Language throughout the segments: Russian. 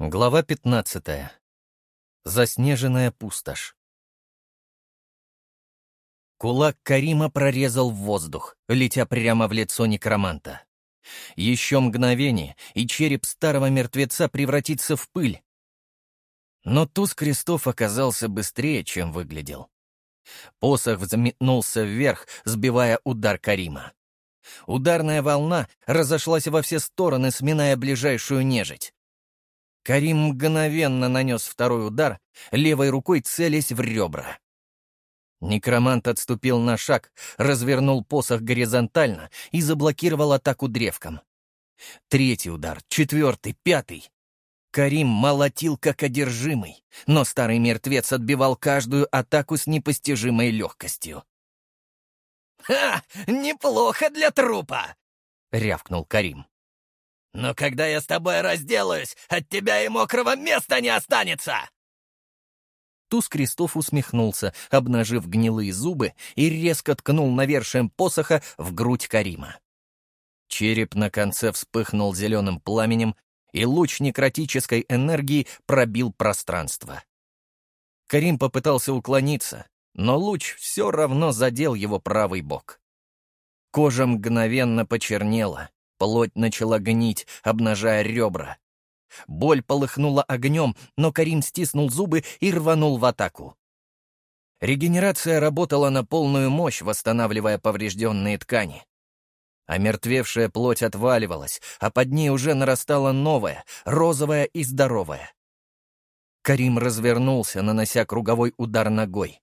Глава 15. Заснеженная пустошь. Кулак Карима прорезал воздух, летя прямо в лицо некроманта. Еще мгновение, и череп старого мертвеца превратится в пыль. Но туз крестов оказался быстрее, чем выглядел. Посох взметнулся вверх, сбивая удар Карима. Ударная волна разошлась во все стороны, сминая ближайшую нежить. Карим мгновенно нанес второй удар, левой рукой целясь в ребра. Некромант отступил на шаг, развернул посох горизонтально и заблокировал атаку древком. Третий удар, четвертый, пятый. Карим молотил как одержимый, но старый мертвец отбивал каждую атаку с непостижимой легкостью. «Ха! Неплохо для трупа!» — рявкнул Карим. Но когда я с тобой разделаюсь, от тебя и мокрого места не останется!» Туз Крестов усмехнулся, обнажив гнилые зубы, и резко ткнул навершием посоха в грудь Карима. Череп на конце вспыхнул зеленым пламенем, и луч некротической энергии пробил пространство. Карим попытался уклониться, но луч все равно задел его правый бок. Кожа мгновенно почернела, Плоть начала гнить, обнажая ребра. Боль полыхнула огнем, но Карим стиснул зубы и рванул в атаку. Регенерация работала на полную мощь, восстанавливая поврежденные ткани. Омертвевшая плоть отваливалась, а под ней уже нарастала новая, розовая и здоровая. Карим развернулся, нанося круговой удар ногой.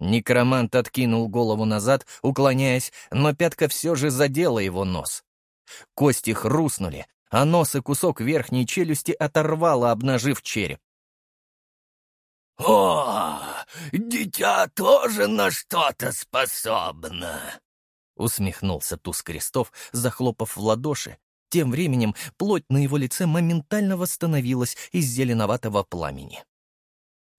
Некромант откинул голову назад, уклоняясь, но пятка все же задела его нос. Кости хрустнули, а нос и кусок верхней челюсти оторвало, обнажив череп. «О, дитя тоже на что-то способно!» Усмехнулся туз крестов, захлопав в ладоши. Тем временем плоть на его лице моментально восстановилась из зеленоватого пламени.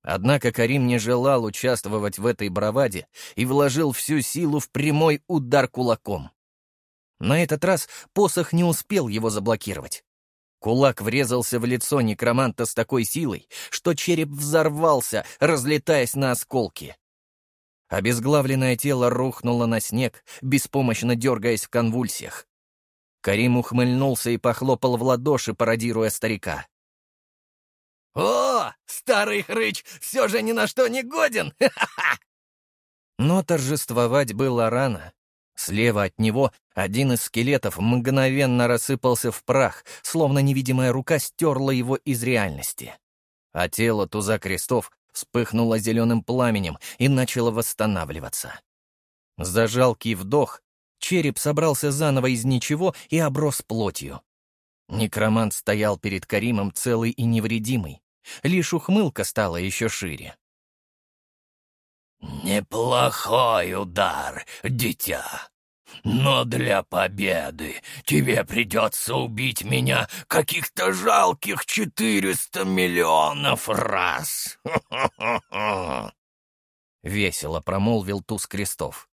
Однако Карим не желал участвовать в этой браваде и вложил всю силу в прямой удар кулаком. На этот раз посох не успел его заблокировать. Кулак врезался в лицо некроманта с такой силой, что череп взорвался, разлетаясь на осколки. Обезглавленное тело рухнуло на снег, беспомощно дергаясь в конвульсиях. Карим ухмыльнулся и похлопал в ладоши, пародируя старика. «О, старый хрыч все же ни на что не годен! Но торжествовать было рано. Слева от него один из скелетов мгновенно рассыпался в прах, словно невидимая рука стерла его из реальности. А тело туза крестов вспыхнуло зеленым пламенем и начало восстанавливаться. За жалкий вдох череп собрался заново из ничего и оброс плотью. Некромант стоял перед Каримом целый и невредимый. Лишь ухмылка стала еще шире. «Неплохой удар, дитя. Но для победы тебе придется убить меня каких-то жалких четыреста миллионов раз!» Весело промолвил туз крестов.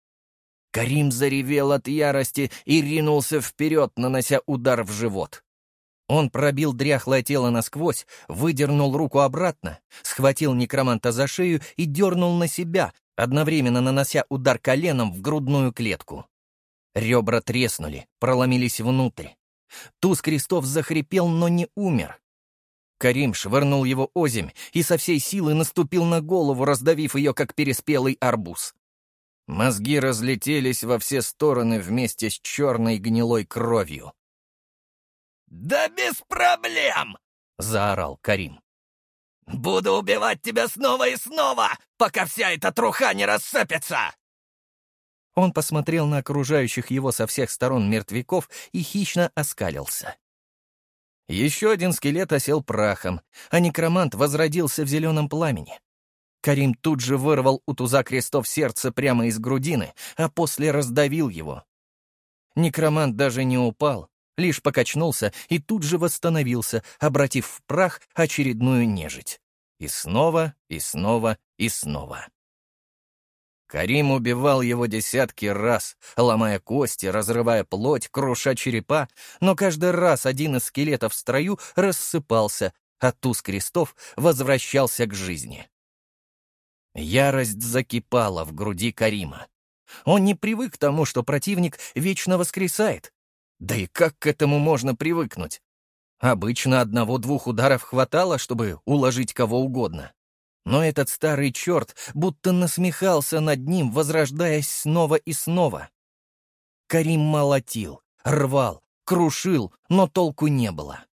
Карим заревел от ярости и ринулся вперед, нанося удар в живот. Он пробил дряхлое тело насквозь, выдернул руку обратно, схватил некроманта за шею и дернул на себя, одновременно нанося удар коленом в грудную клетку. Ребра треснули, проломились внутрь. Туз крестов захрипел, но не умер. Карим швырнул его озимь и со всей силы наступил на голову, раздавив ее, как переспелый арбуз. Мозги разлетелись во все стороны вместе с черной гнилой кровью. «Да без проблем!» — заорал Карим. «Буду убивать тебя снова и снова, пока вся эта труха не рассыпется!» Он посмотрел на окружающих его со всех сторон мертвяков и хищно оскалился. Еще один скелет осел прахом, а некромант возродился в зеленом пламени. Карим тут же вырвал у туза крестов сердце прямо из грудины, а после раздавил его. Некромант даже не упал, лишь покачнулся и тут же восстановился, обратив в прах очередную нежить. И снова, и снова, и снова. Карим убивал его десятки раз, ломая кости, разрывая плоть, круша черепа, но каждый раз один из скелетов в строю рассыпался, а туз крестов возвращался к жизни. Ярость закипала в груди Карима. Он не привык к тому, что противник вечно воскресает. Да и как к этому можно привыкнуть? Обычно одного-двух ударов хватало, чтобы уложить кого угодно. Но этот старый черт будто насмехался над ним, возрождаясь снова и снова. Карим молотил, рвал, крушил, но толку не было.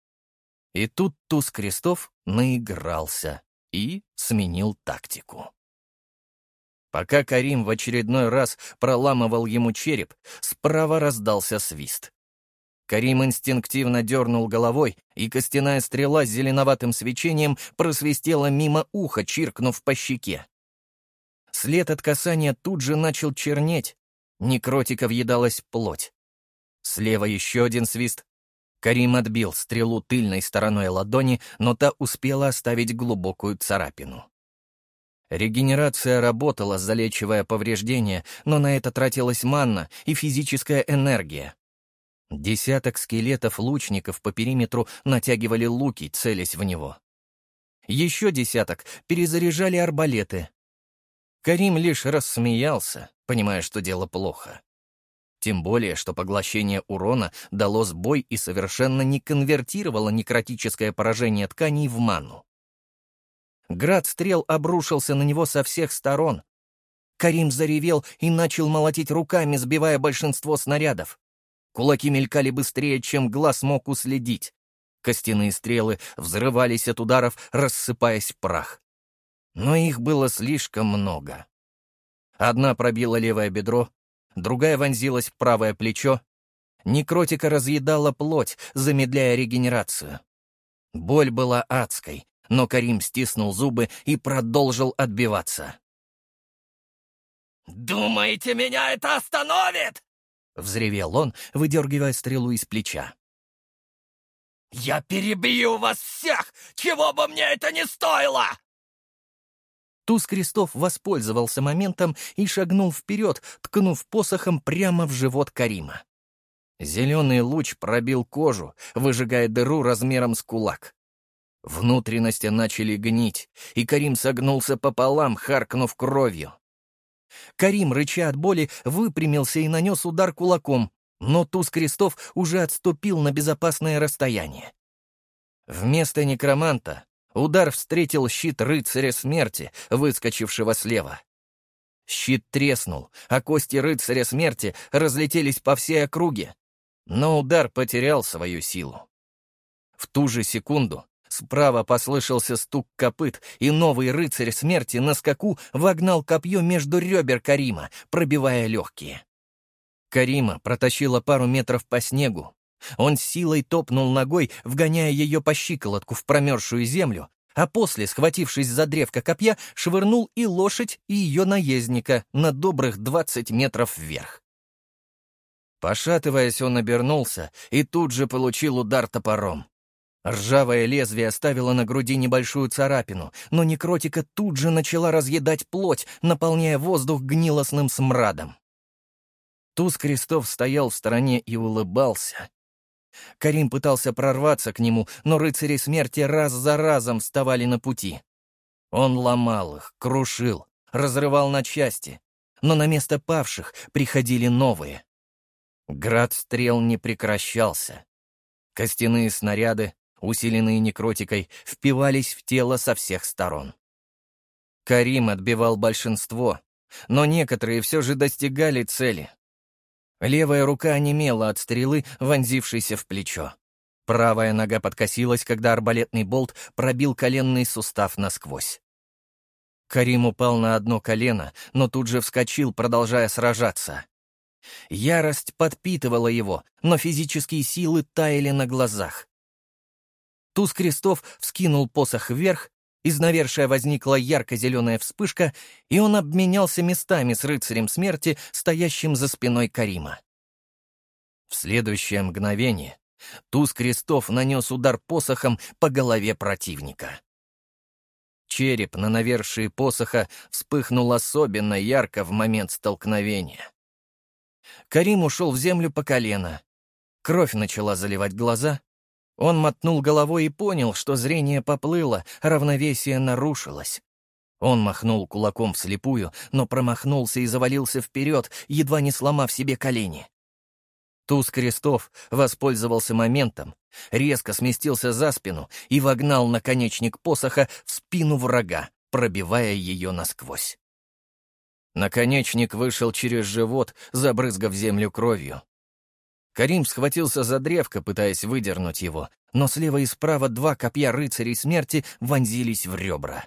И тут туз крестов наигрался и сменил тактику. Пока Карим в очередной раз проламывал ему череп, справа раздался свист. Карим инстинктивно дернул головой, и костяная стрела с зеленоватым свечением просвистела мимо уха, чиркнув по щеке. След от касания тут же начал чернеть. Некротика въедалась плоть. Слева еще один свист. Карим отбил стрелу тыльной стороной ладони, но та успела оставить глубокую царапину. Регенерация работала, залечивая повреждения, но на это тратилась манна и физическая энергия. Десяток скелетов лучников по периметру натягивали луки, целясь в него. Еще десяток перезаряжали арбалеты. Карим лишь рассмеялся, понимая, что дело плохо. Тем более, что поглощение урона дало сбой и совершенно не конвертировало некротическое поражение тканей в ману. Град стрел обрушился на него со всех сторон. Карим заревел и начал молотить руками, сбивая большинство снарядов. Кулаки мелькали быстрее, чем глаз мог уследить. Костяные стрелы взрывались от ударов, рассыпаясь в прах. Но их было слишком много. Одна пробила левое бедро, другая вонзилась в правое плечо. Некротика разъедала плоть, замедляя регенерацию. Боль была адской, но Карим стиснул зубы и продолжил отбиваться. «Думаете, меня это остановит?» — взревел он, выдергивая стрелу из плеча. «Я перебью вас всех, чего бы мне это ни стоило!» Туз Крестов воспользовался моментом и шагнул вперед, ткнув посохом прямо в живот Карима. Зеленый луч пробил кожу, выжигая дыру размером с кулак. Внутренности начали гнить, и Карим согнулся пополам, харкнув кровью. Карим, рыча от боли, выпрямился и нанес удар кулаком, но туз крестов уже отступил на безопасное расстояние. Вместо некроманта удар встретил щит рыцаря смерти, выскочившего слева. Щит треснул, а кости рыцаря смерти разлетелись по всей округе. Но удар потерял свою силу. В ту же секунду Справа послышался стук копыт, и новый рыцарь смерти на скаку вогнал копье между ребер Карима, пробивая легкие. Карима протащила пару метров по снегу. Он силой топнул ногой, вгоняя ее по щиколотку в промерзшую землю, а после, схватившись за древко копья, швырнул и лошадь, и ее наездника на добрых двадцать метров вверх. Пошатываясь, он обернулся и тут же получил удар топором. Ржавое лезвие оставило на груди небольшую царапину, но некротика тут же начала разъедать плоть, наполняя воздух гнилостным смрадом. Туз Крестов стоял в стороне и улыбался. Карим пытался прорваться к нему, но рыцари смерти раз за разом вставали на пути. Он ломал их, крушил, разрывал на части, но на место павших приходили новые. Град стрел не прекращался. Костяные снаряды усиленные некротикой, впивались в тело со всех сторон. Карим отбивал большинство, но некоторые все же достигали цели. Левая рука онемела от стрелы, вонзившейся в плечо. Правая нога подкосилась, когда арбалетный болт пробил коленный сустав насквозь. Карим упал на одно колено, но тут же вскочил, продолжая сражаться. Ярость подпитывала его, но физические силы таяли на глазах. Туз крестов вскинул посох вверх, из навершия возникла ярко-зеленая вспышка, и он обменялся местами с рыцарем смерти, стоящим за спиной Карима. В следующее мгновение туз крестов нанес удар посохом по голове противника. Череп на навершии посоха вспыхнул особенно ярко в момент столкновения. Карим ушел в землю по колено. Кровь начала заливать глаза, Он мотнул головой и понял, что зрение поплыло, равновесие нарушилось. Он махнул кулаком вслепую, но промахнулся и завалился вперед, едва не сломав себе колени. Туз крестов воспользовался моментом, резко сместился за спину и вогнал наконечник посоха в спину врага, пробивая ее насквозь. Наконечник вышел через живот, забрызгав землю кровью. Карим схватился за древко, пытаясь выдернуть его, но слева и справа два копья рыцарей смерти вонзились в ребра.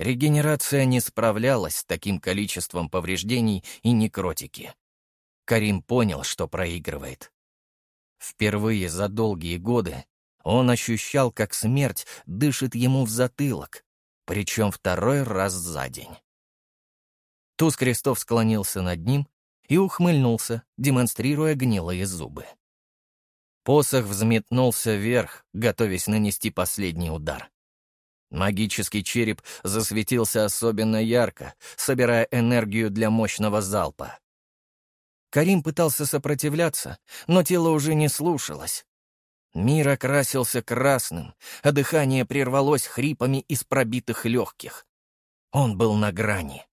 Регенерация не справлялась с таким количеством повреждений и некротики. Карим понял, что проигрывает. Впервые за долгие годы он ощущал, как смерть дышит ему в затылок, причем второй раз за день. Туз Крестов склонился над ним и ухмыльнулся, демонстрируя гнилые зубы. Посох взметнулся вверх, готовясь нанести последний удар. Магический череп засветился особенно ярко, собирая энергию для мощного залпа. Карим пытался сопротивляться, но тело уже не слушалось. Мир окрасился красным, а дыхание прервалось хрипами из пробитых легких. Он был на грани.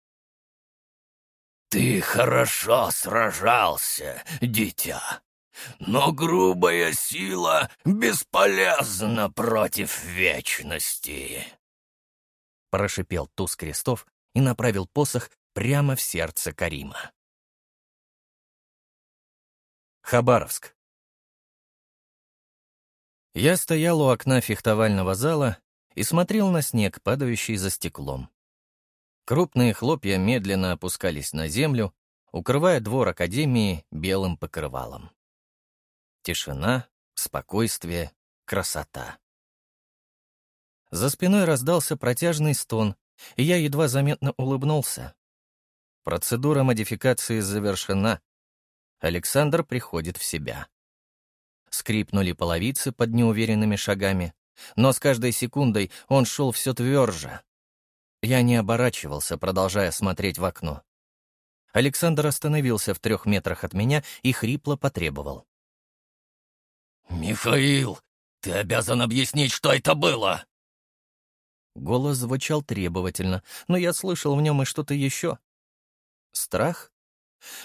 «Ты хорошо сражался, дитя, но грубая сила бесполезна против вечности», — прошипел туз крестов и направил посох прямо в сердце Карима. Хабаровск. Я стоял у окна фехтовального зала и смотрел на снег, падающий за стеклом. Крупные хлопья медленно опускались на землю, укрывая двор Академии белым покрывалом. Тишина, спокойствие, красота. За спиной раздался протяжный стон, и я едва заметно улыбнулся. Процедура модификации завершена, Александр приходит в себя. Скрипнули половицы под неуверенными шагами, но с каждой секундой он шел все тверже. Я не оборачивался, продолжая смотреть в окно. Александр остановился в трех метрах от меня и хрипло потребовал. «Михаил, ты обязан объяснить, что это было!» Голос звучал требовательно, но я слышал в нем и что-то еще. Страх?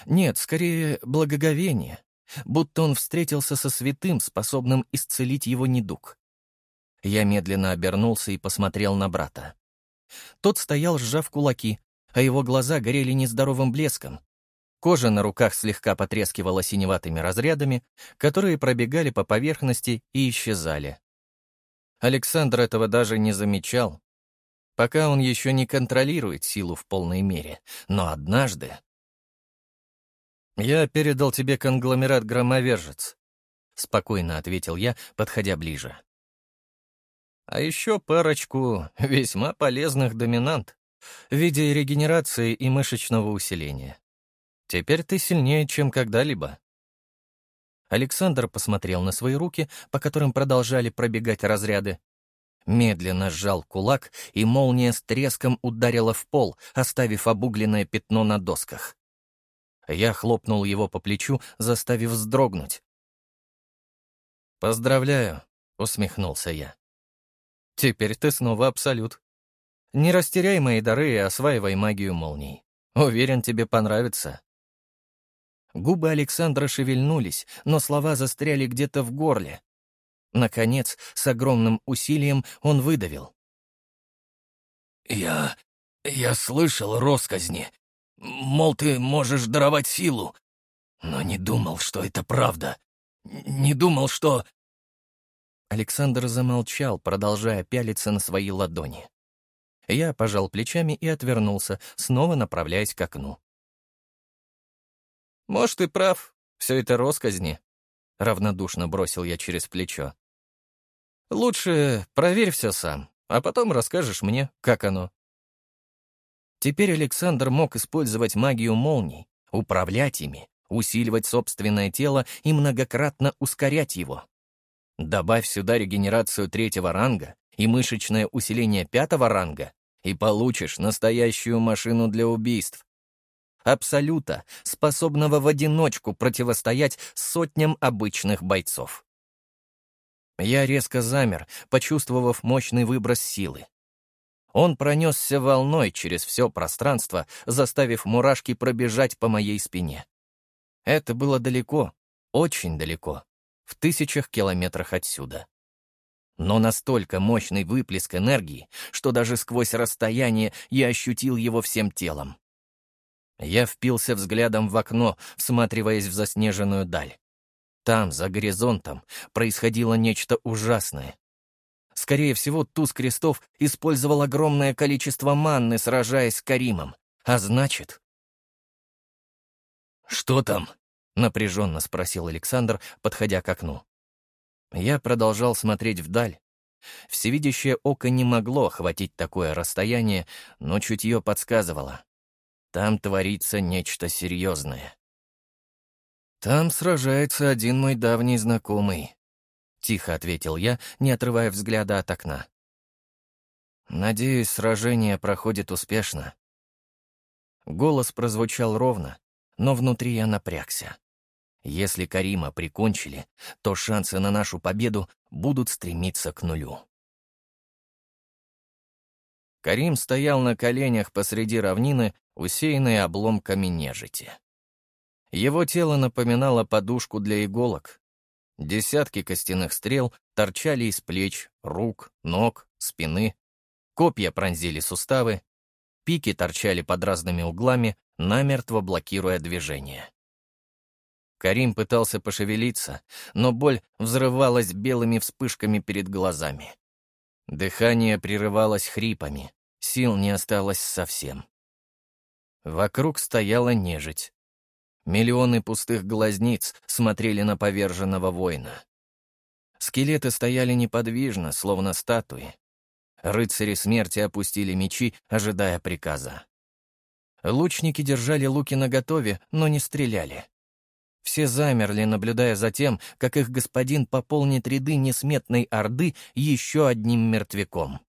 Нет, скорее, благоговение, будто он встретился со святым, способным исцелить его недуг. Я медленно обернулся и посмотрел на брата. Тот стоял, сжав кулаки, а его глаза горели нездоровым блеском. Кожа на руках слегка потрескивала синеватыми разрядами, которые пробегали по поверхности и исчезали. Александр этого даже не замечал, пока он еще не контролирует силу в полной мере, но однажды «Я передал тебе конгломерат-громовержец», — спокойно ответил я, подходя ближе. «А еще парочку весьма полезных доминант в виде регенерации и мышечного усиления. Теперь ты сильнее, чем когда-либо». Александр посмотрел на свои руки, по которым продолжали пробегать разряды, медленно сжал кулак, и молния с треском ударила в пол, оставив обугленное пятно на досках. Я хлопнул его по плечу, заставив вздрогнуть. «Поздравляю», — усмехнулся я. «Теперь ты снова абсолют. Не растеряй мои дары и осваивай магию молний. Уверен, тебе понравится». Губы Александра шевельнулись, но слова застряли где-то в горле. Наконец, с огромным усилием он выдавил. «Я... я слышал росказни. Мол, ты можешь даровать силу. Но не думал, что это правда. Не думал, что...» Александр замолчал, продолжая пялиться на свои ладони. Я пожал плечами и отвернулся, снова направляясь к окну. «Может, ты прав. Все это росказни», — равнодушно бросил я через плечо. «Лучше проверь все сам, а потом расскажешь мне, как оно». Теперь Александр мог использовать магию молний, управлять ими, усиливать собственное тело и многократно ускорять его. Добавь сюда регенерацию третьего ранга и мышечное усиление пятого ранга, и получишь настоящую машину для убийств. Абсолюта, способного в одиночку противостоять сотням обычных бойцов. Я резко замер, почувствовав мощный выброс силы. Он пронесся волной через все пространство, заставив мурашки пробежать по моей спине. Это было далеко, очень далеко, в тысячах километрах отсюда. Но настолько мощный выплеск энергии, что даже сквозь расстояние я ощутил его всем телом. Я впился взглядом в окно, всматриваясь в заснеженную даль. Там, за горизонтом, происходило нечто ужасное. Скорее всего, туз крестов использовал огромное количество манны, сражаясь с Каримом. А значит... «Что там?» — напряженно спросил Александр, подходя к окну. Я продолжал смотреть вдаль. Всевидящее око не могло охватить такое расстояние, но чутье подсказывало. Там творится нечто серьезное. «Там сражается один мой давний знакомый», — тихо ответил я, не отрывая взгляда от окна. «Надеюсь, сражение проходит успешно». Голос прозвучал ровно, но внутри я напрягся. Если Карима прикончили, то шансы на нашу победу будут стремиться к нулю. Карим стоял на коленях посреди равнины, усеянной обломками нежити. Его тело напоминало подушку для иголок. Десятки костяных стрел торчали из плеч, рук, ног, спины. Копья пронзили суставы. Пики торчали под разными углами, намертво блокируя движение. Карим пытался пошевелиться, но боль взрывалась белыми вспышками перед глазами. Дыхание прерывалось хрипами, сил не осталось совсем. Вокруг стояла нежить. Миллионы пустых глазниц смотрели на поверженного воина. Скелеты стояли неподвижно, словно статуи. Рыцари смерти опустили мечи, ожидая приказа. Лучники держали луки наготове, но не стреляли. Все замерли, наблюдая за тем, как их господин пополнит ряды несметной орды еще одним мертвяком.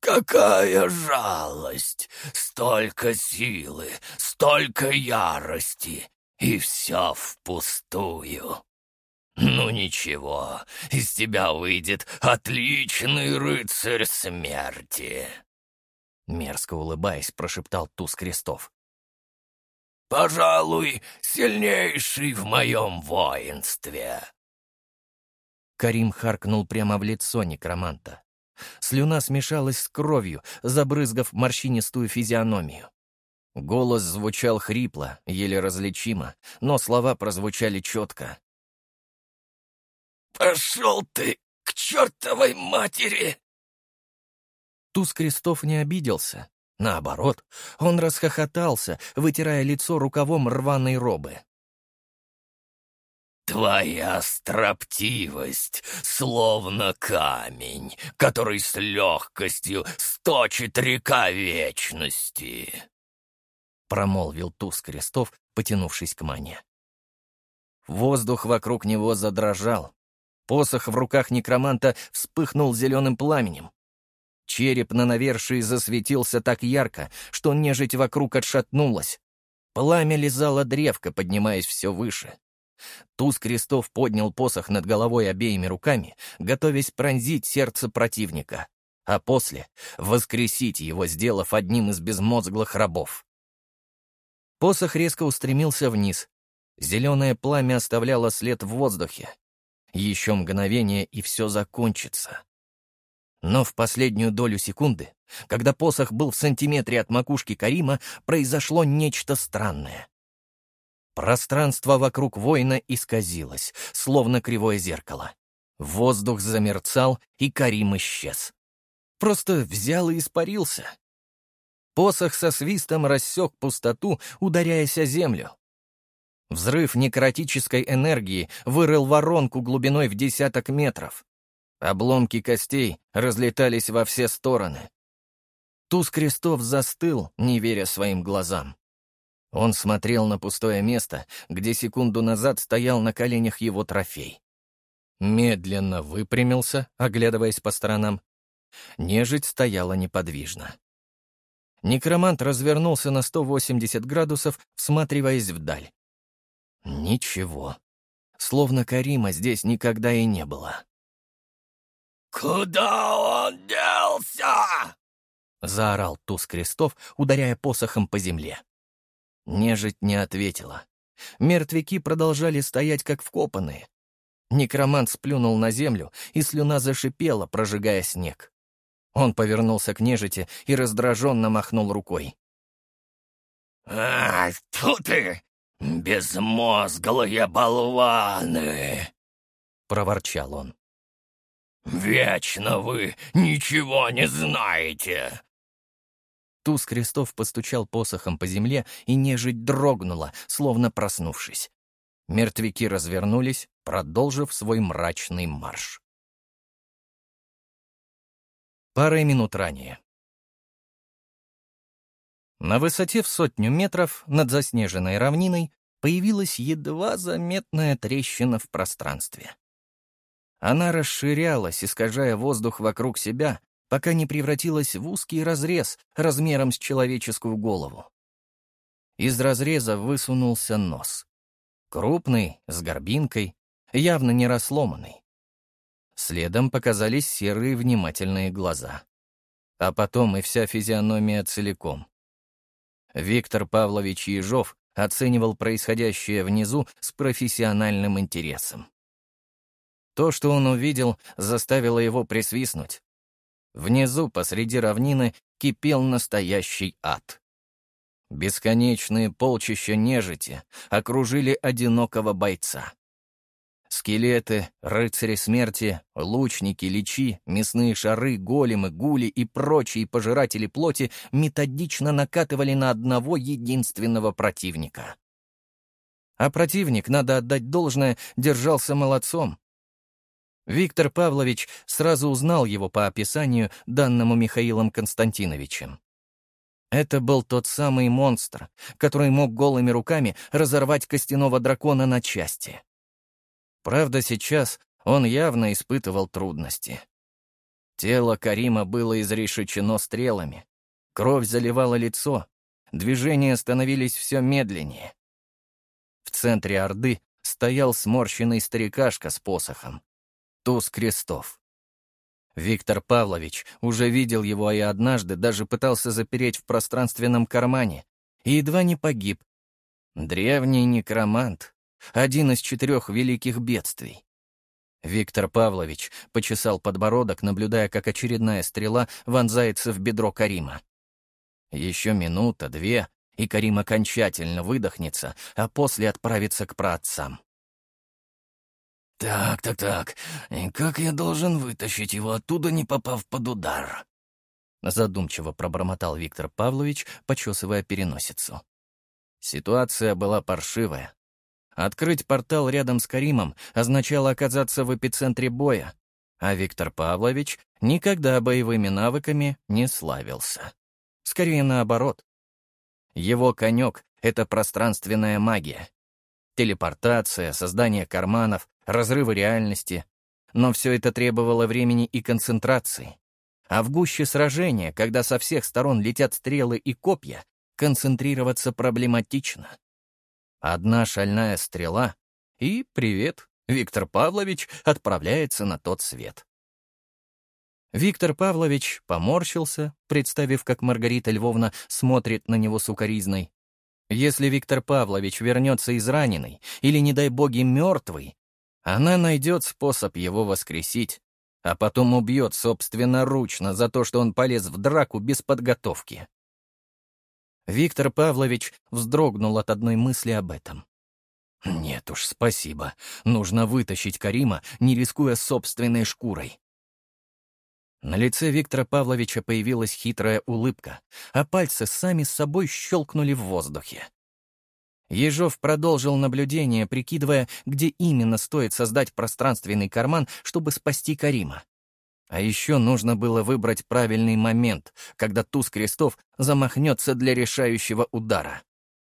«Какая жалость! Столько силы, столько ярости, и все впустую!» «Ну ничего, из тебя выйдет отличный рыцарь смерти!» Мерзко улыбаясь, прошептал туз крестов. Пожалуй, сильнейший в моем воинстве. Карим харкнул прямо в лицо некроманта. Слюна смешалась с кровью, забрызгав морщинистую физиономию. Голос звучал хрипло, еле различимо, но слова прозвучали четко. «Пошел ты к чертовой матери!» Туз Крестов не обиделся, Наоборот, он расхохотался, вытирая лицо рукавом рваной робы. «Твоя строптивость, словно камень, который с легкостью сточит река вечности», — промолвил туз крестов, потянувшись к мане. Воздух вокруг него задрожал. Посох в руках некроманта вспыхнул зеленым пламенем. Череп на навершии засветился так ярко, что нежить вокруг отшатнулась. Пламя лизало древко, поднимаясь все выше. Туз крестов поднял посох над головой обеими руками, готовясь пронзить сердце противника, а после — воскресить его, сделав одним из безмозглых рабов. Посох резко устремился вниз. Зеленое пламя оставляло след в воздухе. Еще мгновение, и все закончится. Но в последнюю долю секунды, когда посох был в сантиметре от макушки Карима, произошло нечто странное. Пространство вокруг воина исказилось, словно кривое зеркало. Воздух замерцал, и Карим исчез. Просто взял и испарился. Посох со свистом рассек пустоту, ударяясь о землю. Взрыв некротической энергии вырыл воронку глубиной в десяток метров. Обломки костей разлетались во все стороны. Туз крестов застыл, не веря своим глазам. Он смотрел на пустое место, где секунду назад стоял на коленях его трофей. Медленно выпрямился, оглядываясь по сторонам. Нежить стояла неподвижно. Некромант развернулся на 180 градусов, всматриваясь вдаль. Ничего. словно Карима здесь никогда и не было. «Куда он делся?» — заорал туз крестов, ударяя посохом по земле. Нежить не ответила. Мертвяки продолжали стоять как вкопанные. Некромант сплюнул на землю, и слюна зашипела, прожигая снег. Он повернулся к нежити и раздраженно махнул рукой. «А, тут ты, безмозглые болваны!» — проворчал он. «Вечно вы ничего не знаете!» Туз крестов постучал посохом по земле, и нежить дрогнула, словно проснувшись. Мертвяки развернулись, продолжив свой мрачный марш. Парой минут ранее. На высоте в сотню метров над заснеженной равниной появилась едва заметная трещина в пространстве. Она расширялась, искажая воздух вокруг себя, пока не превратилась в узкий разрез размером с человеческую голову. Из разреза высунулся нос. Крупный, с горбинкой, явно не рассломанный. Следом показались серые внимательные глаза. А потом и вся физиономия целиком. Виктор Павлович Ежов оценивал происходящее внизу с профессиональным интересом. То, что он увидел, заставило его присвистнуть. Внизу, посреди равнины, кипел настоящий ад. Бесконечные полчища нежити окружили одинокого бойца. Скелеты, рыцари смерти, лучники, личи, мясные шары, големы, гули и прочие пожиратели плоти методично накатывали на одного единственного противника. А противник, надо отдать должное, держался молодцом. Виктор Павлович сразу узнал его по описанию, данному Михаилом Константиновичем. Это был тот самый монстр, который мог голыми руками разорвать костяного дракона на части. Правда, сейчас он явно испытывал трудности. Тело Карима было изрешечено стрелами, кровь заливала лицо, движения становились все медленнее. В центре Орды стоял сморщенный старикашка с посохом туз крестов. Виктор Павлович уже видел его и однажды даже пытался запереть в пространственном кармане и едва не погиб. Древний некромант, один из четырех великих бедствий. Виктор Павлович почесал подбородок, наблюдая, как очередная стрела вонзается в бедро Карима. Еще минута, две, и Карим окончательно выдохнется, а после отправится к праотцам. «Так, так, так. И как я должен вытащить его оттуда, не попав под удар?» Задумчиво пробормотал Виктор Павлович, почесывая переносицу. Ситуация была паршивая. Открыть портал рядом с Каримом означало оказаться в эпицентре боя, а Виктор Павлович никогда боевыми навыками не славился. Скорее наоборот. Его конек — это пространственная магия. Телепортация, создание карманов, разрывы реальности. Но все это требовало времени и концентрации. А в гуще сражения, когда со всех сторон летят стрелы и копья, концентрироваться проблематично. Одна шальная стрела — и привет, Виктор Павлович отправляется на тот свет. Виктор Павлович поморщился, представив, как Маргарита Львовна смотрит на него сукоризной. Если Виктор Павлович вернется израненный или, не дай боги, мертвый, она найдет способ его воскресить, а потом убьет собственноручно за то, что он полез в драку без подготовки. Виктор Павлович вздрогнул от одной мысли об этом. Нет уж, спасибо. Нужно вытащить Карима, не рискуя собственной шкурой. На лице Виктора Павловича появилась хитрая улыбка, а пальцы сами собой щелкнули в воздухе. Ежов продолжил наблюдение, прикидывая, где именно стоит создать пространственный карман, чтобы спасти Карима. А еще нужно было выбрать правильный момент, когда туз крестов замахнется для решающего удара.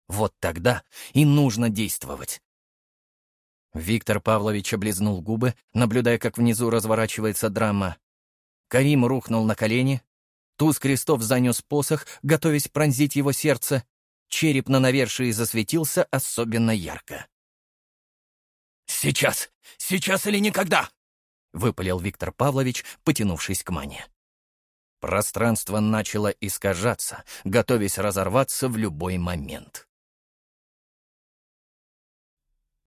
Вот тогда и нужно действовать. Виктор Павлович облизнул губы, наблюдая, как внизу разворачивается драма. Карим рухнул на колени. Туз крестов занес посох, готовясь пронзить его сердце, Череп на навершии засветился особенно ярко. Сейчас! Сейчас или никогда!» — выпалил Виктор Павлович, потянувшись к мане. Пространство начало искажаться, готовясь разорваться в любой момент.